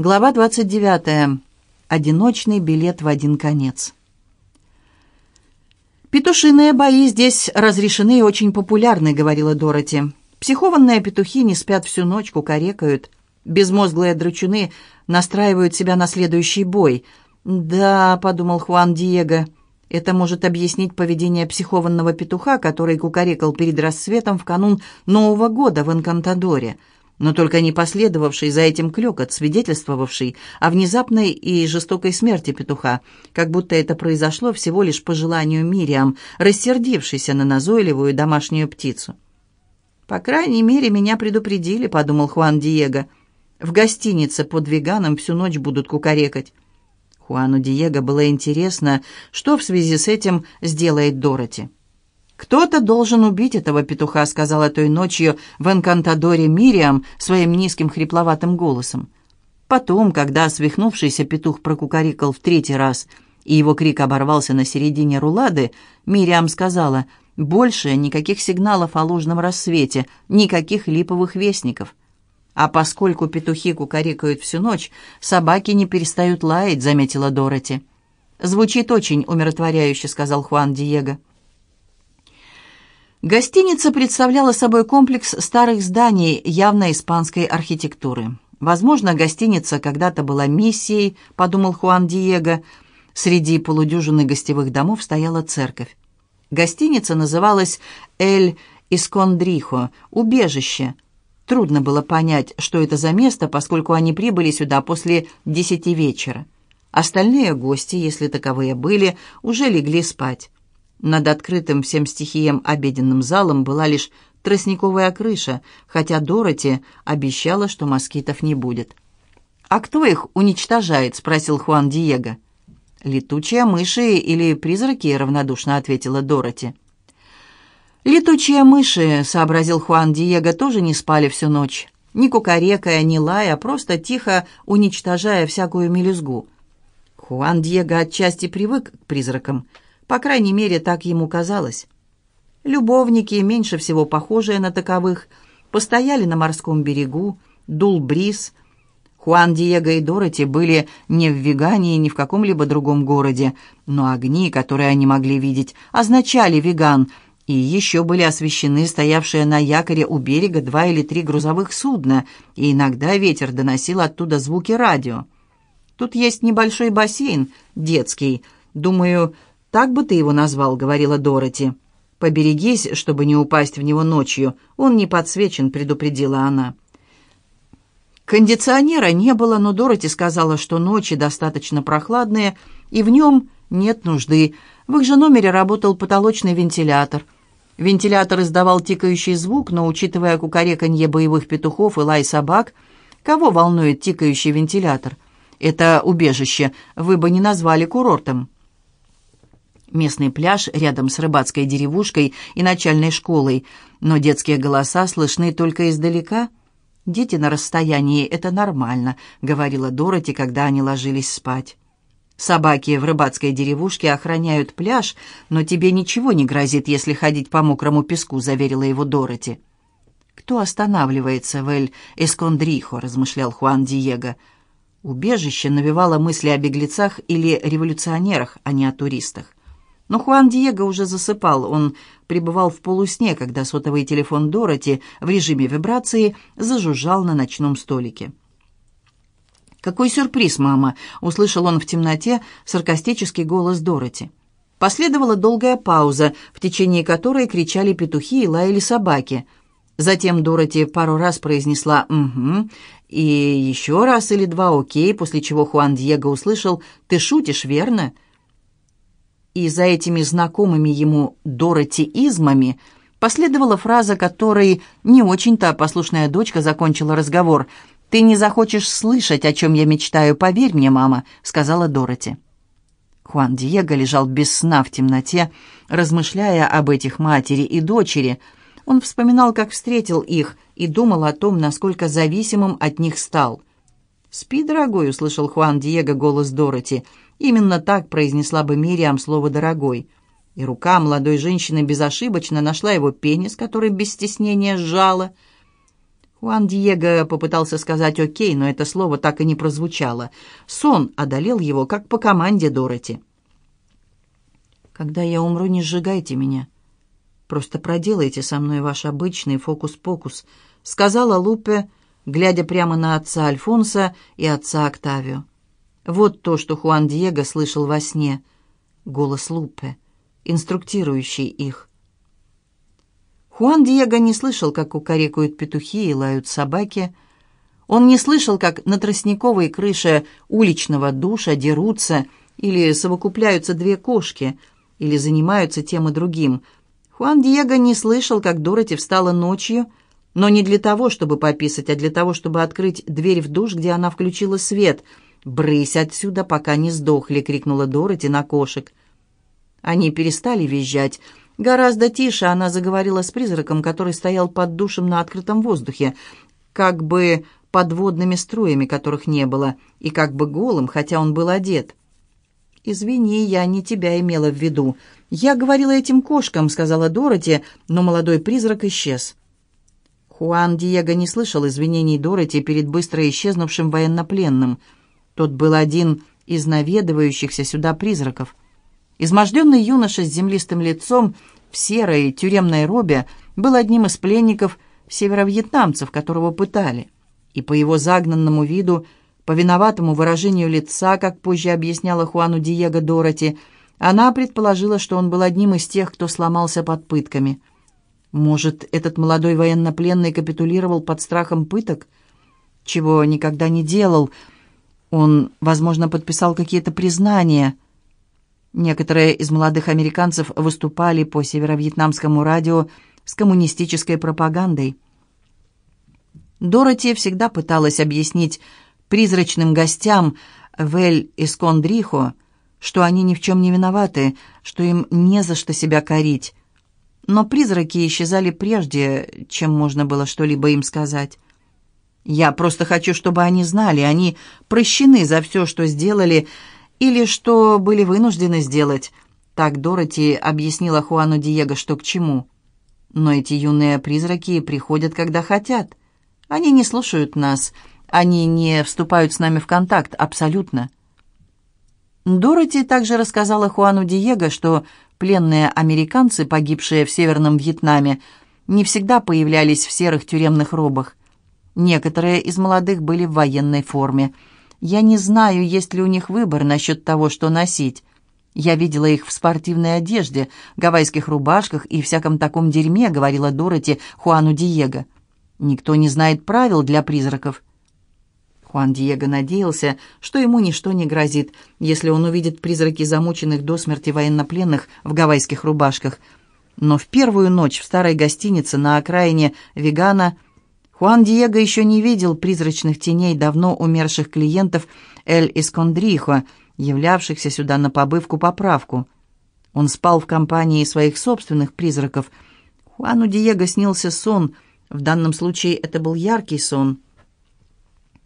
Глава 29. Одиночный билет в один конец. «Петушиные бои здесь разрешены и очень популярны», — говорила Дороти. «Психованные петухи не спят всю ночь, кукарекают. Безмозглые драчуны настраивают себя на следующий бой». «Да», — подумал Хуан Диего, — «это может объяснить поведение психованного петуха, который кукарекал перед рассветом в канун Нового года в Энкантадоре» но только не последовавший за этим клёкот, свидетельствовавший о внезапной и жестокой смерти петуха, как будто это произошло всего лишь по желанию Мириам, рассердившейся на назойливую домашнюю птицу. «По крайней мере, меня предупредили», — подумал Хуан Диего. «В гостинице под веганом всю ночь будут кукарекать». Хуану Диего было интересно, что в связи с этим сделает Дороти. «Кто-то должен убить этого петуха», — сказала той ночью в Энкантадоре Мириам своим низким хрипловатым голосом. Потом, когда свихнувшийся петух прокукарикал в третий раз, и его крик оборвался на середине рулады, Мириам сказала, «Больше никаких сигналов о ложном рассвете, никаких липовых вестников». «А поскольку петухи кукарикают всю ночь, собаки не перестают лаять», — заметила Дороти. «Звучит очень умиротворяюще», — сказал Хуан Диего. Гостиница представляла собой комплекс старых зданий явно испанской архитектуры. Возможно, гостиница когда-то была миссией, подумал Хуан Диего. Среди полудюжины гостевых домов стояла церковь. Гостиница называлась «Эль Искондрихо» — «Убежище». Трудно было понять, что это за место, поскольку они прибыли сюда после десяти вечера. Остальные гости, если таковые были, уже легли спать. Над открытым всем стихиям обеденным залом была лишь тростниковая крыша, хотя Дороти обещала, что москитов не будет. «А кто их уничтожает?» — спросил Хуан Диего. «Летучие мыши или призраки?» — равнодушно ответила Дороти. «Летучие мыши», — сообразил Хуан Диего, — «тоже не спали всю ночь. Ни кукарекая, ни лая, просто тихо уничтожая всякую мелюзгу». Хуан Диего отчасти привык к призракам — по крайней мере, так ему казалось. Любовники, меньше всего похожие на таковых, постояли на морском берегу, дул бриз. Хуан Диего и Дороти были не в Вегании, ни в каком-либо другом городе, но огни, которые они могли видеть, означали «веган», и еще были освещены стоявшие на якоре у берега два или три грузовых судна, и иногда ветер доносил оттуда звуки радио. Тут есть небольшой бассейн, детский. Думаю, «Так бы ты его назвал», — говорила Дороти. «Поберегись, чтобы не упасть в него ночью. Он не подсвечен», — предупредила она. Кондиционера не было, но Дороти сказала, что ночи достаточно прохладные, и в нем нет нужды. В их же номере работал потолочный вентилятор. Вентилятор издавал тикающий звук, но, учитывая кукареканье боевых петухов и лай собак, кого волнует тикающий вентилятор? Это убежище вы бы не назвали курортом. Местный пляж рядом с рыбацкой деревушкой и начальной школой, но детские голоса слышны только издалека. «Дети на расстоянии — это нормально», — говорила Дороти, когда они ложились спать. «Собаки в рыбацкой деревушке охраняют пляж, но тебе ничего не грозит, если ходить по мокрому песку», — заверила его Дороти. «Кто останавливается в Эль-Эскондрихо?» — размышлял Хуан Диего. Убежище навевало мысли о беглецах или революционерах, а не о туристах. Но Хуан Диего уже засыпал. Он пребывал в полусне, когда сотовый телефон Дороти в режиме вибрации зажужжал на ночном столике. «Какой сюрприз, мама!» — услышал он в темноте саркастический голос Дороти. Последовала долгая пауза, в течение которой кричали петухи и лаяли собаки. Затем Дороти пару раз произнесла «Угу», и еще раз или два «Окей», после чего Хуан Диего услышал «Ты шутишь, верно?» И за этими знакомыми ему Дороти-измами последовала фраза, которой не очень-то послушная дочка закончила разговор. «Ты не захочешь слышать, о чем я мечтаю, поверь мне, мама», — сказала Дороти. Хуан Диего лежал без сна в темноте, размышляя об этих матери и дочери. Он вспоминал, как встретил их, и думал о том, насколько зависимым от них стал. «Спи, дорогой», — услышал Хуан Диего голос Дороти, — Именно так произнесла бы Мириам слово «дорогой». И рука молодой женщины безошибочно нашла его пенис, который без стеснения сжала. Хуан Диего попытался сказать «Окей», но это слово так и не прозвучало. Сон одолел его, как по команде Дороти. «Когда я умру, не сжигайте меня. Просто проделайте со мной ваш обычный фокус-покус», — сказала Лупе, глядя прямо на отца Альфонса и отца Октавио. Вот то, что Хуан Диего слышал во сне. Голос Лупе, инструктирующий их. Хуан Диего не слышал, как кукарекают петухи и лают собаки. Он не слышал, как на тростниковой крыше уличного душа дерутся или совокупляются две кошки, или занимаются тем и другим. Хуан Диего не слышал, как Дороти встала ночью, но не для того, чтобы пописать, а для того, чтобы открыть дверь в душ, где она включила свет. «Брысь отсюда, пока не сдохли!» — крикнула Дороти на кошек. Они перестали визжать. Гораздо тише она заговорила с призраком, который стоял под душем на открытом воздухе, как бы подводными струями, которых не было, и как бы голым, хотя он был одет. «Извини, я не тебя имела в виду. Я говорила этим кошкам», — сказала Дороти, но молодой призрак исчез. Хуан Диего не слышал извинений Дороти перед быстро исчезнувшим военнопленным. Тот был один из наведывающихся сюда призраков. Изможденный юноша с землистым лицом в серой тюремной робе был одним из пленников северо-вьетнамцев, которого пытали. И по его загнанному виду, по виноватому выражению лица, как позже объясняла Хуану Диего Дороти, она предположила, что он был одним из тех, кто сломался под пытками – может, этот молодой военнопленный капитулировал под страхом пыток? Чего никогда не делал. Он, возможно, подписал какие-то признания. Некоторые из молодых американцев выступали по северо-вьетнамскому радио с коммунистической пропагандой. Дороти всегда пыталась объяснить призрачным гостям в Эль-Искондрихо, что они ни в чем не виноваты, что им не за что себя корить, но призраки исчезали прежде, чем можно было что-либо им сказать. Я просто хочу, чтобы они знали, они прощены за все, что сделали или что были вынуждены сделать. Так Дороти объяснила Хуану Диего, что к чему. Но эти юные призраки приходят, когда хотят. Они не слушают нас, они не вступают с нами в контакт, абсолютно. Дороти также рассказала Хуану Диего, что Пленные американцы, погибшие в Северном Вьетнаме, не всегда появлялись в серых тюремных робах. Некоторые из молодых были в военной форме. Я не знаю, есть ли у них выбор насчет того, что носить. Я видела их в спортивной одежде, гавайских рубашках и всяком таком дерьме, говорила Дороти Хуану Диего. Никто не знает правил для призраков. Хуан Диего надеялся, что ему ничто не грозит, если он увидит призраки замученных до смерти военнопленных в гавайских рубашках. Но в первую ночь в старой гостинице на окраине Вегана Хуан Диего еще не видел призрачных теней давно умерших клиентов Эль Искондрихо, являвшихся сюда на побывку-поправку. Он спал в компании своих собственных призраков. Хуану Диего снился сон, в данном случае это был яркий сон —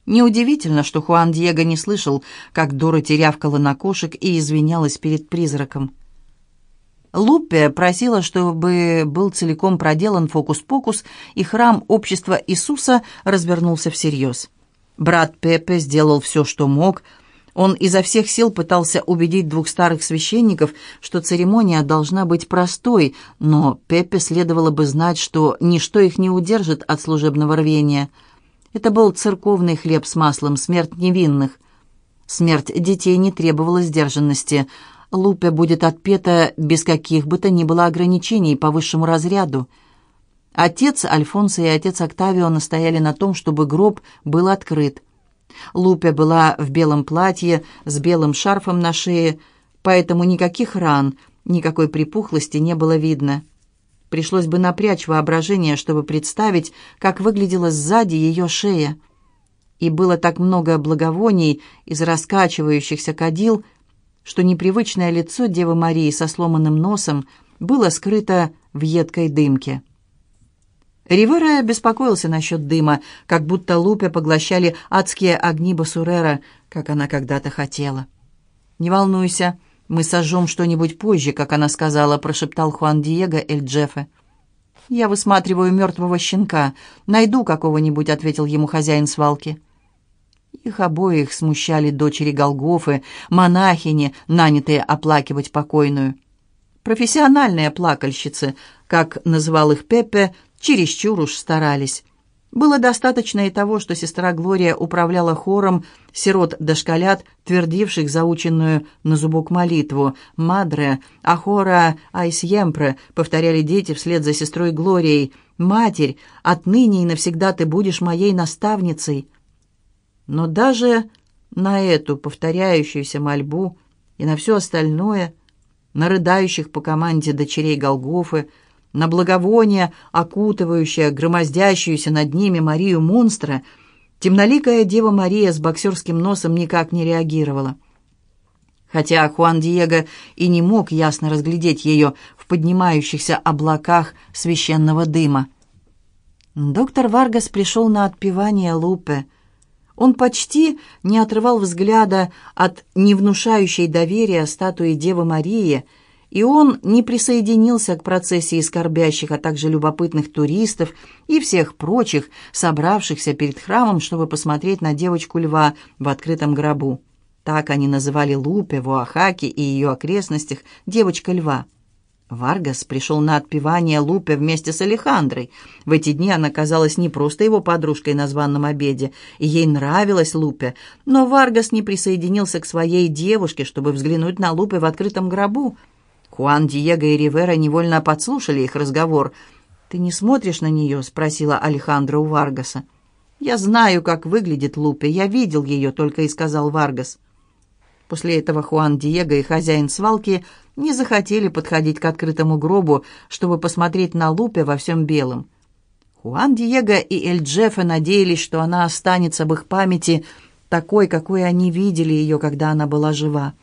Неудивительно, что Хуан Диего не слышал, как Дороти рявкала на кошек и извинялась перед призраком. Лупе просила, чтобы был целиком проделан фокус-покус, и храм общества Иисуса развернулся всерьез. Брат Пепе сделал все, что мог. Он изо всех сил пытался убедить двух старых священников, что церемония должна быть простой, но Пепе следовало бы знать, что ничто их не удержит от служебного рвения – это был церковный хлеб с маслом, смерть невинных. Смерть детей не требовала сдержанности. Лупе будет отпета без каких бы то ни было ограничений по высшему разряду. Отец Альфонсо и отец Октавио настояли на том, чтобы гроб был открыт. Лупе была в белом платье с белым шарфом на шее, поэтому никаких ран, никакой припухлости не было видно. Пришлось бы напрячь воображение, чтобы представить, как выглядела сзади ее шея. И было так много благовоний из раскачивающихся кадил, что непривычное лицо Девы Марии со сломанным носом было скрыто в едкой дымке. Ривера беспокоился насчет дыма, как будто лупе поглощали адские огни Басурера, как она когда-то хотела. «Не волнуйся», «Мы сожжем что-нибудь позже», как она сказала, прошептал Хуан Диего Эль Джефе. «Я высматриваю мертвого щенка. Найду какого-нибудь», — ответил ему хозяин свалки. Их обоих смущали дочери Голгофы, монахини, нанятые оплакивать покойную. Профессиональные плакальщицы, как называл их Пеппе, чересчур уж старались. Было достаточно и того, что сестра Глория управляла хором сирот-дошколят, твердивших заученную на зубок молитву «Мадре, ахора айсьемпре», повторяли дети вслед за сестрой Глорией. «Матерь, отныне и навсегда ты будешь моей наставницей». Но даже на эту повторяющуюся мольбу и на все остальное, на рыдающих по команде дочерей Голгофы, на благовоние, окутывающее, громоздящуюся над ними Марию-монстра, темноликая Дева Мария с боксерским носом никак не реагировала. Хотя Хуан Диего и не мог ясно разглядеть ее в поднимающихся облаках священного дыма. Доктор Варгас пришел на отпевание Лупе. Он почти не отрывал взгляда от невнушающей доверия статуи Девы Марии — и он не присоединился к процессии скорбящих, а также любопытных туристов и всех прочих, собравшихся перед храмом, чтобы посмотреть на девочку-льва в открытом гробу. Так они называли Лупе в Оахаке и ее окрестностях «девочка-льва». Варгас пришел на отпевание Лупе вместе с Алехандрой. В эти дни она казалась не просто его подружкой на званом обеде, и ей нравилась Лупе, но Варгас не присоединился к своей девушке, чтобы взглянуть на Лупе в открытом гробу – Хуан Диего и Ривера невольно подслушали их разговор. «Ты не смотришь на нее?» — спросила Алехандра у Варгаса. «Я знаю, как выглядит Лупе. Я видел ее», — только и сказал Варгас. После этого Хуан Диего и хозяин свалки не захотели подходить к открытому гробу, чтобы посмотреть на Лупе во всем белом. Хуан Диего и Эль Джеффе надеялись, что она останется в их памяти такой, какой они видели ее, когда она была жива.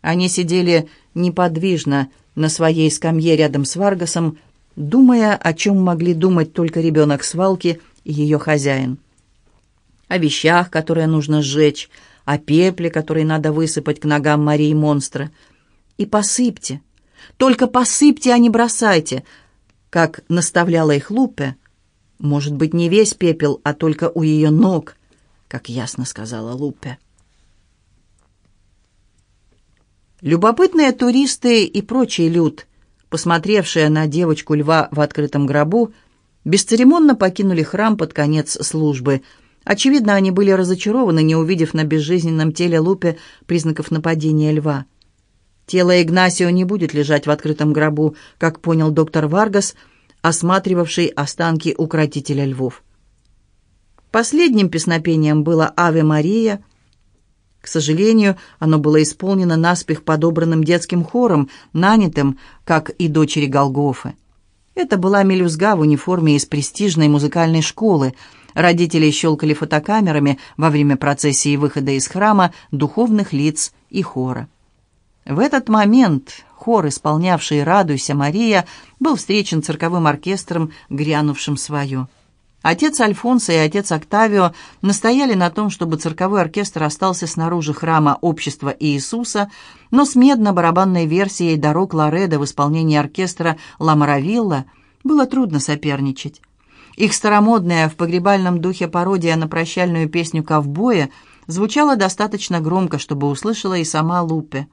Они сидели неподвижно на своей скамье рядом с Варгасом, думая, о чем могли думать только ребенок свалки и ее хозяин. О вещах, которые нужно сжечь, о пепле, который надо высыпать к ногам Марии монстра. И посыпьте, только посыпьте, а не бросайте, как наставляла их Лупе. Может быть, не весь пепел, а только у ее ног, как ясно сказала Лупе. Любопытные туристы и прочий люд, посмотревшие на девочку-льва в открытом гробу, бесцеремонно покинули храм под конец службы. Очевидно, они были разочарованы, не увидев на безжизненном теле Лупе признаков нападения льва. Тело Игнасио не будет лежать в открытом гробу, как понял доктор Варгас, осматривавший останки укротителя львов. Последним песнопением было «Аве Мария», к сожалению, оно было исполнено наспех подобранным детским хором, нанятым, как и дочери Голгофы. Это была мелюзга в униформе из престижной музыкальной школы. Родители щелкали фотокамерами во время процессии выхода из храма духовных лиц и хора. В этот момент хор, исполнявший «Радуйся, Мария», был встречен цирковым оркестром, грянувшим свое. Отец Альфонсо и отец Октавио настояли на том, чтобы цирковой оркестр остался снаружи храма Общества Иисуса, но с медно-барабанной версией «Дорог Лореда» в исполнении оркестра «Ла Маравилла» было трудно соперничать. Их старомодная в погребальном духе пародия на прощальную песню «Ковбоя» звучала достаточно громко, чтобы услышала и сама Лупе.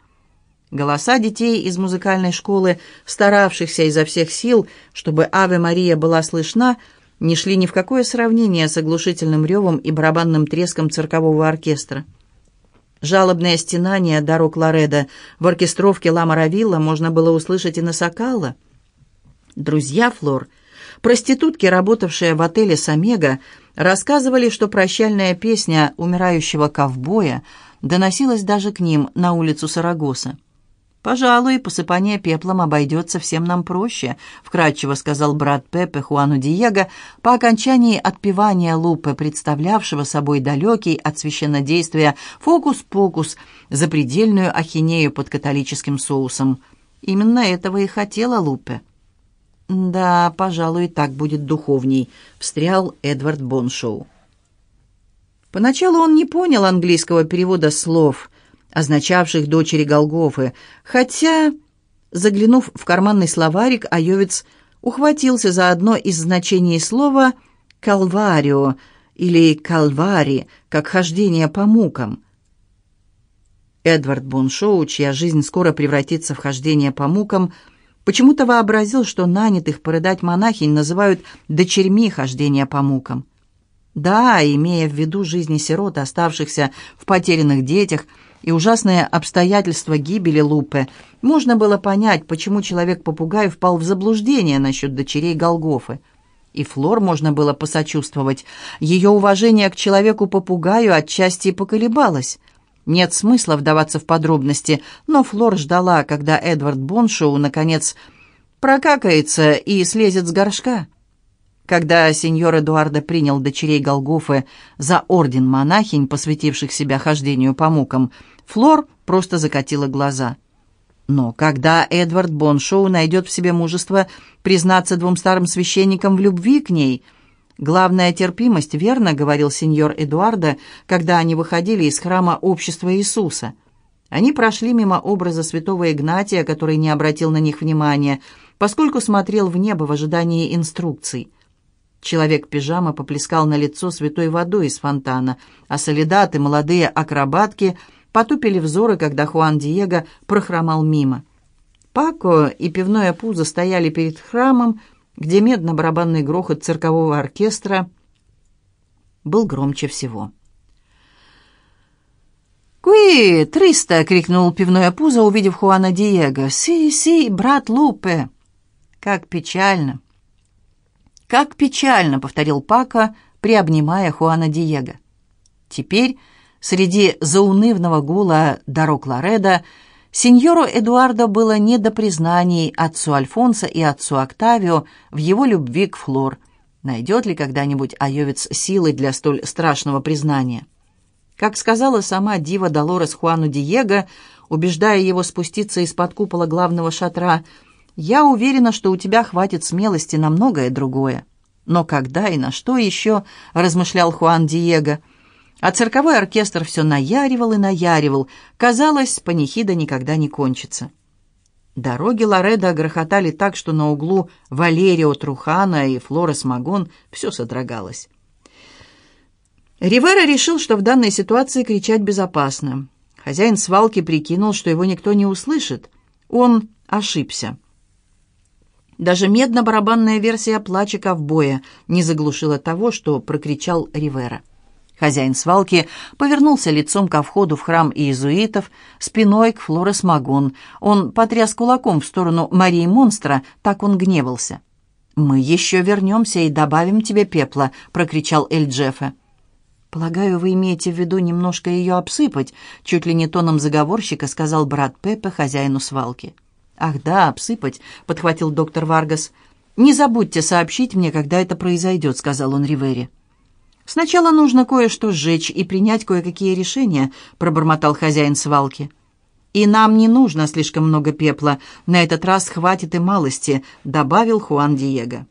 Голоса детей из музыкальной школы, старавшихся изо всех сил, чтобы «Аве Мария» была слышна, — не шли ни в какое сравнение с оглушительным ревом и барабанным треском циркового оркестра. Жалобное стенание дорог Лореда в оркестровке Ла Маравилла можно было услышать и на Сокала. Друзья Флор, проститутки, работавшие в отеле «Самега», рассказывали, что прощальная песня умирающего ковбоя доносилась даже к ним на улицу Сарагоса. «Пожалуй, посыпание пеплом обойдется всем нам проще», — вкратчиво сказал брат Пепе Хуану Диего по окончании отпевания Лупы, представлявшего собой далекий от священнодействия фокус-покус, запредельную ахинею под католическим соусом. Именно этого и хотела Лупе. «Да, пожалуй, так будет духовней», — встрял Эдвард Боншоу. Поначалу он не понял английского перевода слов — означавших дочери Голгофы, хотя, заглянув в карманный словарик, Айовец ухватился за одно из значений слова «калварио» или «калвари», как хождение по мукам. Эдвард Боншоу, чья жизнь скоро превратится в хождение по мукам, почему-то вообразил, что нанятых порыдать монахинь называют «дочерьми хождения по мукам». Да, имея в виду жизни сирот, оставшихся в потерянных детях, и ужасные обстоятельства гибели Лупе, можно было понять, почему человек-попугай впал в заблуждение насчет дочерей Голгофы. И Флор можно было посочувствовать. Ее уважение к человеку-попугаю отчасти поколебалось. Нет смысла вдаваться в подробности, но Флор ждала, когда Эдвард Боншоу, наконец, прокакается и слезет с горшка. Когда сеньор Эдуардо принял дочерей Голгофы за орден монахинь, посвятивших себя хождению по мукам, Флор просто закатила глаза. Но когда Эдвард Боншоу найдет в себе мужество признаться двум старым священникам в любви к ней, главная терпимость, верно, говорил сеньор Эдуардо, когда они выходили из храма общества Иисуса. Они прошли мимо образа святого Игнатия, который не обратил на них внимания, поскольку смотрел в небо в ожидании инструкций. Человек-пижама поплескал на лицо святой водой из фонтана, а солидаты, молодые акробатки, потупили взоры, когда Хуан Диего прохромал мимо. Пако и пивное пузо стояли перед храмом, где медно-барабанный грохот циркового оркестра был громче всего. «Куи, триста!» — крикнул пивное пузо, увидев Хуана Диего. «Си, си, брат Лупе!» «Как печально!» «Как печально!» — повторил Пака, приобнимая Хуана Диего. Теперь, среди заунывного гула дорог Лореда, сеньору Эдуардо было не до признаний отцу Альфонсо и отцу Октавио в его любви к Флор. Найдет ли когда-нибудь Айовец силы для столь страшного признания? Как сказала сама дива Долорес Хуану Диего, убеждая его спуститься из-под купола главного шатра — я уверена, что у тебя хватит смелости на многое другое. Но когда и на что еще, размышлял Хуан Диего. А цирковой оркестр все наяривал и наяривал. Казалось, панихида никогда не кончится. Дороги Лореда грохотали так, что на углу Валерио Трухана и Флорес Магон все содрогалось. Ривера решил, что в данной ситуации кричать безопасно. Хозяин свалки прикинул, что его никто не услышит. Он ошибся. Даже медно-барабанная версия плача ковбоя не заглушила того, что прокричал Ривера. Хозяин свалки повернулся лицом ко входу в храм иезуитов, спиной к Флорес Магон. Он потряс кулаком в сторону Марии Монстра, так он гневался. «Мы еще вернемся и добавим тебе пепла», — прокричал Эль Джеффе. «Полагаю, вы имеете в виду немножко ее обсыпать», — чуть ли не тоном заговорщика сказал брат Пеппе хозяину свалки. «Ах да, обсыпать», — подхватил доктор Варгас. «Не забудьте сообщить мне, когда это произойдет», — сказал он Ривере. «Сначала нужно кое-что сжечь и принять кое-какие решения», — пробормотал хозяин свалки. «И нам не нужно слишком много пепла. На этот раз хватит и малости», — добавил Хуан Диего.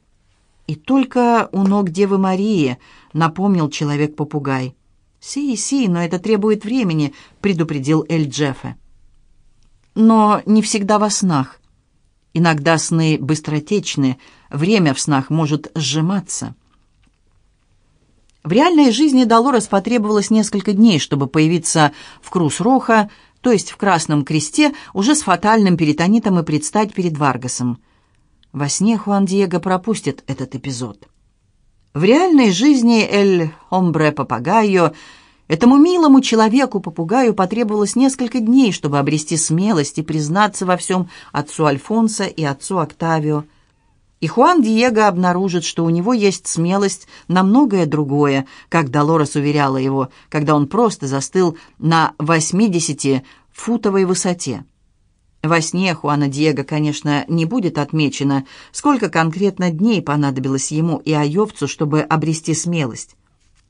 «И только у ног Девы Марии», — напомнил человек-попугай. «Си, си, но это требует времени», — предупредил Эль Джеффе но не всегда во снах. Иногда сны быстротечны, время в снах может сжиматься. В реальной жизни Долорес потребовалось несколько дней, чтобы появиться в Крус-Роха, то есть в Красном Кресте, уже с фатальным перитонитом и предстать перед Варгасом. Во сне Хуан Диего пропустит этот эпизод. В реальной жизни Эль Омбре Папагайо Этому милому человеку-попугаю потребовалось несколько дней, чтобы обрести смелость и признаться во всем отцу Альфонсо и отцу Октавио. И Хуан Диего обнаружит, что у него есть смелость на многое другое, как Долорес уверяла его, когда он просто застыл на 80-футовой высоте. Во сне Хуана Диего, конечно, не будет отмечено, сколько конкретно дней понадобилось ему и Айовцу, чтобы обрести смелость.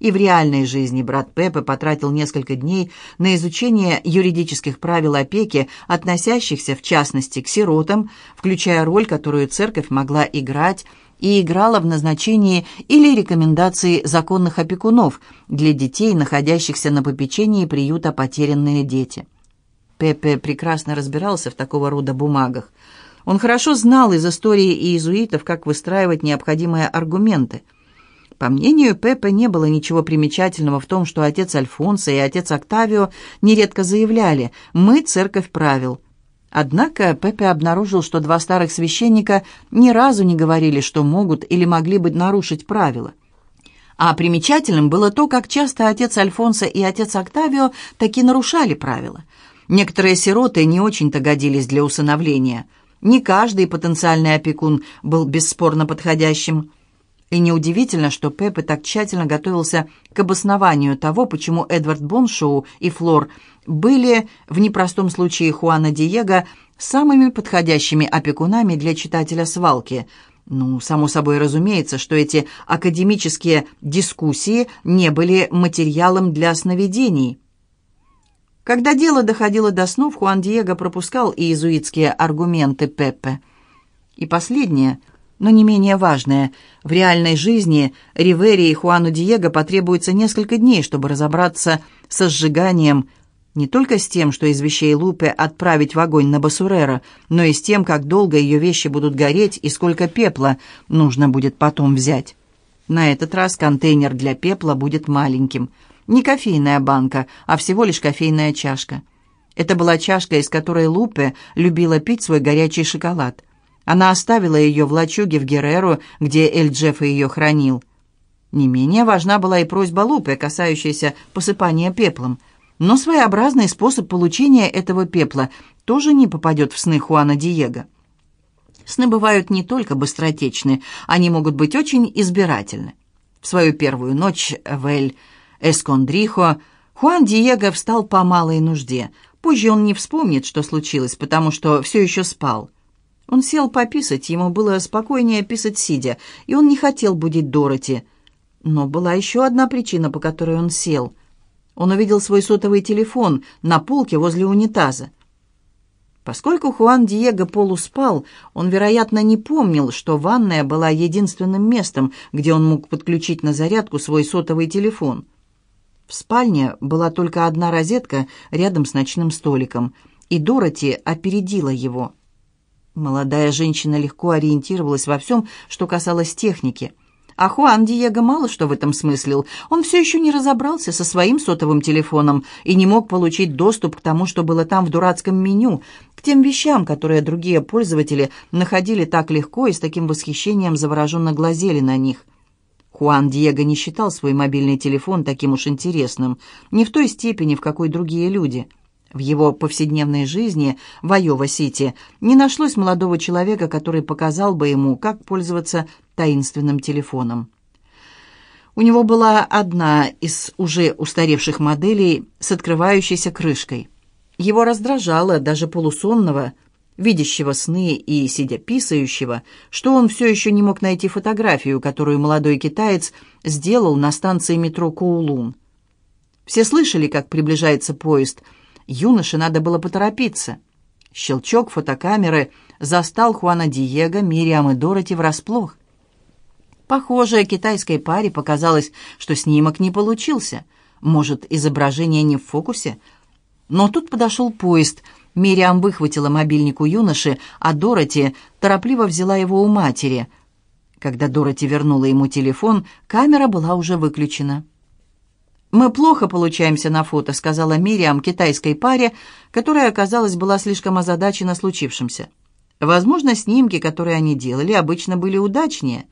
И в реальной жизни брат Пеппа потратил несколько дней на изучение юридических правил опеки, относящихся в частности к сиротам, включая роль, которую церковь могла играть и играла в назначении или рекомендации законных опекунов для детей, находящихся на попечении приюта «Потерянные дети». Пеппе прекрасно разбирался в такого рода бумагах. Он хорошо знал из истории иезуитов, как выстраивать необходимые аргументы. По мнению Пеппа, не было ничего примечательного в том, что отец Альфонсо и отец Октавио нередко заявляли «мы церковь правил». Однако Пеппе обнаружил, что два старых священника ни разу не говорили, что могут или могли бы нарушить правила. А примечательным было то, как часто отец Альфонсо и отец Октавио таки нарушали правила. Некоторые сироты не очень-то годились для усыновления. Не каждый потенциальный опекун был бесспорно подходящим. И неудивительно, что Пеппе так тщательно готовился к обоснованию того, почему Эдвард Боншоу и Флор были, в непростом случае Хуана Диего, самыми подходящими опекунами для читателя «Свалки». Ну, само собой разумеется, что эти академические дискуссии не были материалом для сновидений. Когда дело доходило до снов, Хуан Диего пропускал и иезуитские аргументы Пеппе. И последнее – но не менее важное. В реальной жизни Ривере и Хуану Диего потребуется несколько дней, чтобы разобраться со сжиганием, не только с тем, что из вещей Лупе отправить в огонь на Басурера, но и с тем, как долго ее вещи будут гореть и сколько пепла нужно будет потом взять. На этот раз контейнер для пепла будет маленьким. Не кофейная банка, а всего лишь кофейная чашка. Это была чашка, из которой Лупе любила пить свой горячий шоколад – она оставила ее в лачуге в Герреру, где Эль Джеффа ее хранил. Не менее важна была и просьба Лупе, касающаяся посыпания пеплом. Но своеобразный способ получения этого пепла тоже не попадет в сны Хуана Диего. Сны бывают не только быстротечны, они могут быть очень избирательны. В свою первую ночь в Эль Эскондрихо Хуан Диего встал по малой нужде. Позже он не вспомнит, что случилось, потому что все еще спал. Он сел пописать, ему было спокойнее писать сидя, и он не хотел будить Дороти. Но была еще одна причина, по которой он сел. Он увидел свой сотовый телефон на полке возле унитаза. Поскольку Хуан Диего полуспал, он, вероятно, не помнил, что ванная была единственным местом, где он мог подключить на зарядку свой сотовый телефон. В спальне была только одна розетка рядом с ночным столиком, и Дороти опередила его. Молодая женщина легко ориентировалась во всем, что касалось техники. А Хуан Диего мало что в этом смыслил. Он все еще не разобрался со своим сотовым телефоном и не мог получить доступ к тому, что было там в дурацком меню, к тем вещам, которые другие пользователи находили так легко и с таким восхищением завороженно глазели на них. Хуан Диего не считал свой мобильный телефон таким уж интересным, не в той степени, в какой другие люди – в его повседневной жизни в Айова-Сити не нашлось молодого человека, который показал бы ему, как пользоваться таинственным телефоном. У него была одна из уже устаревших моделей с открывающейся крышкой. Его раздражало даже полусонного, видящего сны и сидя писающего, что он все еще не мог найти фотографию, которую молодой китаец сделал на станции метро Коулун. Все слышали, как приближается поезд – Юноше надо было поторопиться. Щелчок фотокамеры застал Хуана Диего, Мириам и Дороти врасплох. Похоже, китайской паре показалось, что снимок не получился. Может, изображение не в фокусе? Но тут подошел поезд. Мириам выхватила мобильник у юноши, а Дороти торопливо взяла его у матери. Когда Дороти вернула ему телефон, камера была уже выключена. «Мы плохо получаемся на фото», — сказала Мириам китайской паре, которая, оказалось, была слишком озадачена случившимся. Возможно, снимки, которые они делали, обычно были удачнее.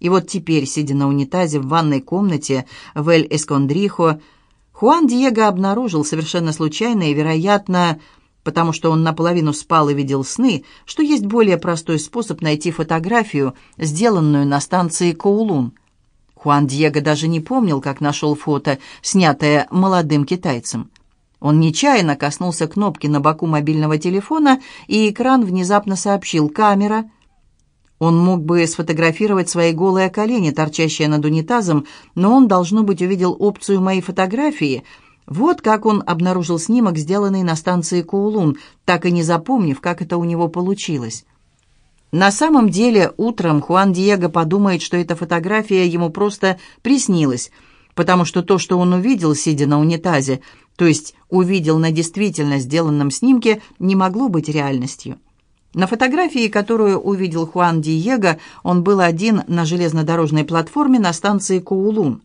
И вот теперь, сидя на унитазе в ванной комнате в Эль-Эскондрихо, Хуан Диего обнаружил совершенно случайно и, вероятно, потому что он наполовину спал и видел сны, что есть более простой способ найти фотографию, сделанную на станции Коулун. Хуан Диего даже не помнил, как нашел фото, снятое молодым китайцем. Он нечаянно коснулся кнопки на боку мобильного телефона, и экран внезапно сообщил «камера». Он мог бы сфотографировать свои голые колени, торчащие над унитазом, но он, должно быть, увидел опцию моей фотографии. Вот как он обнаружил снимок, сделанный на станции Коулун, так и не запомнив, как это у него получилось. На самом деле, утром Хуан Диего подумает, что эта фотография ему просто приснилась, потому что то, что он увидел, сидя на унитазе, то есть увидел на действительно сделанном снимке, не могло быть реальностью. На фотографии, которую увидел Хуан Диего, он был один на железнодорожной платформе на станции Коулун.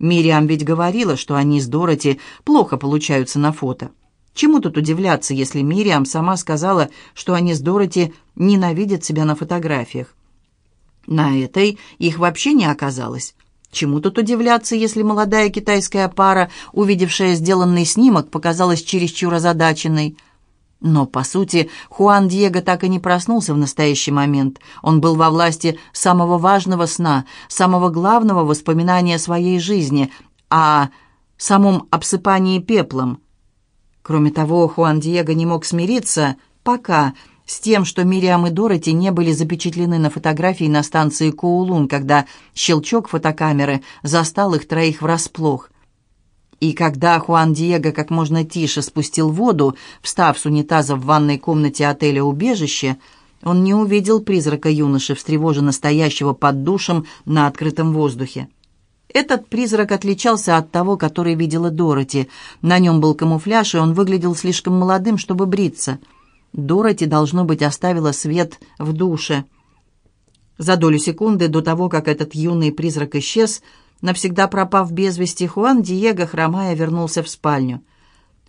Мириам ведь говорила, что они с Дороти плохо получаются на фото. Чему тут удивляться, если Мириам сама сказала, что они с Дороти ненавидят себя на фотографиях? На этой их вообще не оказалось. Чему тут удивляться, если молодая китайская пара, увидевшая сделанный снимок, показалась чересчур озадаченной – но, по сути, Хуан Диего так и не проснулся в настоящий момент. Он был во власти самого важного сна, самого главного воспоминания своей жизни, о самом обсыпании пеплом. Кроме того, Хуан Диего не мог смириться пока с тем, что Мириам и Дороти не были запечатлены на фотографии на станции Коулун, когда щелчок фотокамеры застал их троих врасплох – и когда Хуан Диего как можно тише спустил воду, встав с унитаза в ванной комнате отеля «Убежище», он не увидел призрака юноши, встревоженно стоящего под душем на открытом воздухе. Этот призрак отличался от того, который видела Дороти. На нем был камуфляж, и он выглядел слишком молодым, чтобы бриться. Дороти, должно быть, оставила свет в душе. За долю секунды до того, как этот юный призрак исчез, Навсегда пропав без вести, Хуан Диего, хромая, вернулся в спальню.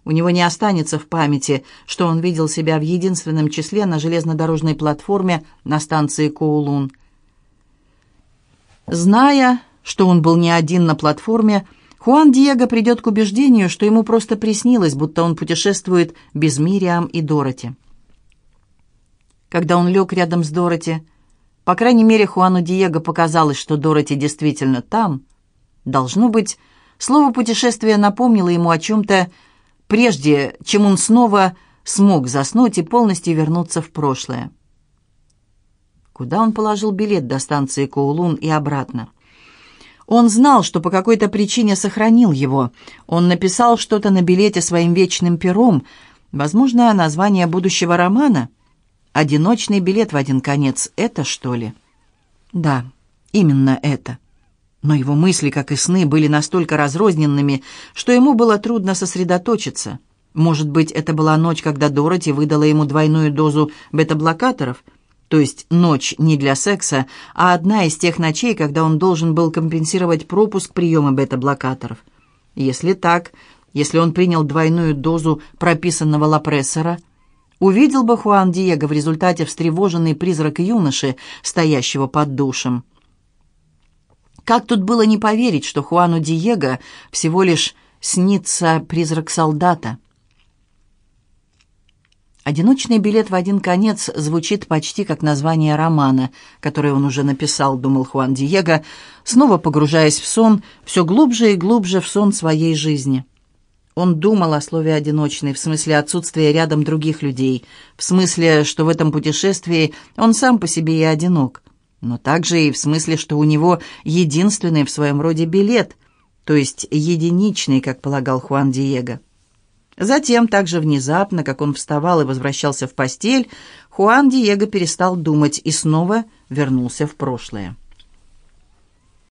У него не останется в памяти, что он видел себя в единственном числе на железнодорожной платформе на станции Коулун. Зная, что он был не один на платформе, Хуан Диего придет к убеждению, что ему просто приснилось, будто он путешествует без Мириам и Дороти. Когда он лег рядом с Дороти, по крайней мере, Хуану Диего показалось, что Дороти действительно там, Должно быть, слово «путешествие» напомнило ему о чем-то прежде, чем он снова смог заснуть и полностью вернуться в прошлое. Куда он положил билет до станции Коулун и обратно? Он знал, что по какой-то причине сохранил его. Он написал что-то на билете своим вечным пером, возможно, название будущего романа. «Одиночный билет в один конец» — это что ли? Да, именно это. Но его мысли, как и сны, были настолько разрозненными, что ему было трудно сосредоточиться. Может быть, это была ночь, когда Дороти выдала ему двойную дозу бета-блокаторов? То есть ночь не для секса, а одна из тех ночей, когда он должен был компенсировать пропуск приема бета-блокаторов. Если так, если он принял двойную дозу прописанного лапрессора, увидел бы Хуан Диего в результате встревоженный призрак юноши, стоящего под душем. Как тут было не поверить, что Хуану Диего всего лишь снится призрак солдата? «Одиночный билет в один конец» звучит почти как название романа, который он уже написал, думал Хуан Диего, снова погружаясь в сон, все глубже и глубже в сон своей жизни. Он думал о слове «одиночный» в смысле отсутствия рядом других людей, в смысле, что в этом путешествии он сам по себе и одинок но также и в смысле, что у него единственный в своем роде билет, то есть единичный, как полагал Хуан Диего. Затем, так же внезапно, как он вставал и возвращался в постель, Хуан Диего перестал думать и снова вернулся в прошлое.